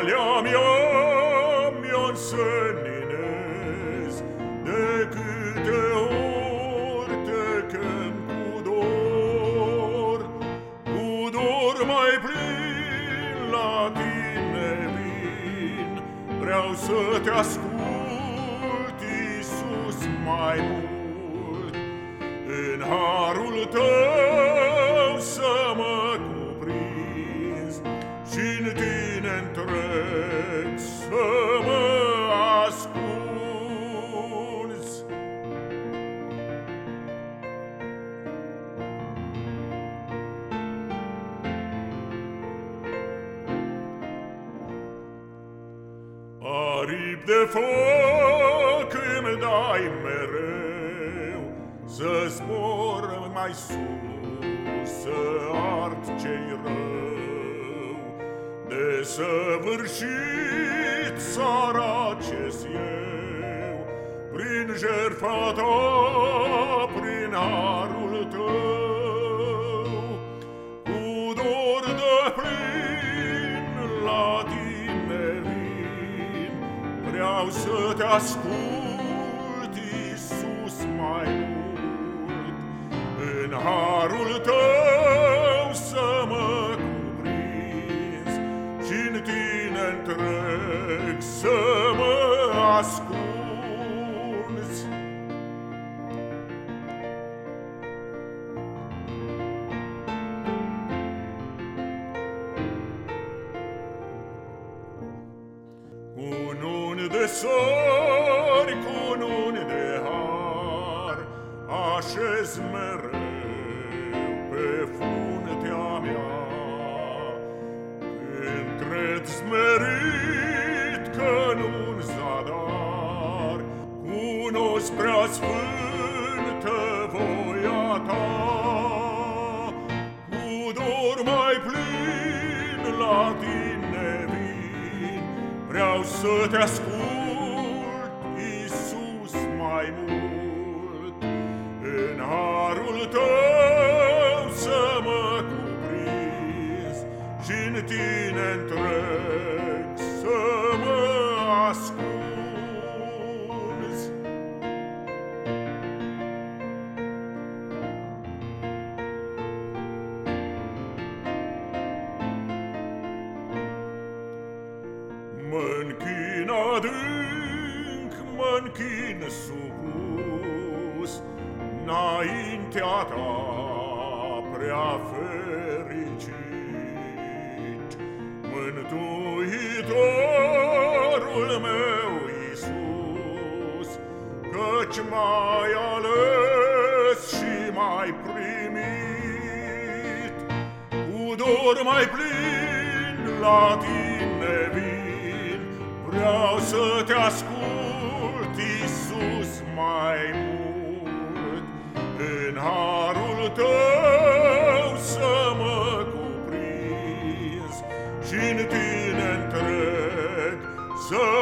calea mea mi-o înseninez De câte ori te chem cu dor Cu dor mai plin la tine vin. Vreau să te ascult, Iisus, mai mult În harul tău să mă cuprinzi Și-n tine întreg să mă ascunzi. Aripi de foc îmi dai mereu Să zbor mai sus, să ard ce-i rău De săvârșit saracesc eu Prin jertfa ta, prin harul tău. Cu dor de plin la tine vin Vreau să te ascult, Iisus, mai mult. În harul tău ascunzi Cununi de sori, cununi de har, Așez mereu pe Cunosc prea sfântă voia ta. Cu dor mai plin la tine vin, Vreau să te ascult, Iisus, mai mult. În harul tău să mă cuprinzi Și-n tine întreg Mă-nchin adânc, mă-nchin supus Înaintea ta prea fericit. Mântuitorul meu Iisus Căci m-ai ales și m-ai primit. Cu dor mai plin la tine vin Vreau să te ascult, Iisus, mai mult. În harul tău să mă cuprinzi Și-n tine întreg să mă ascult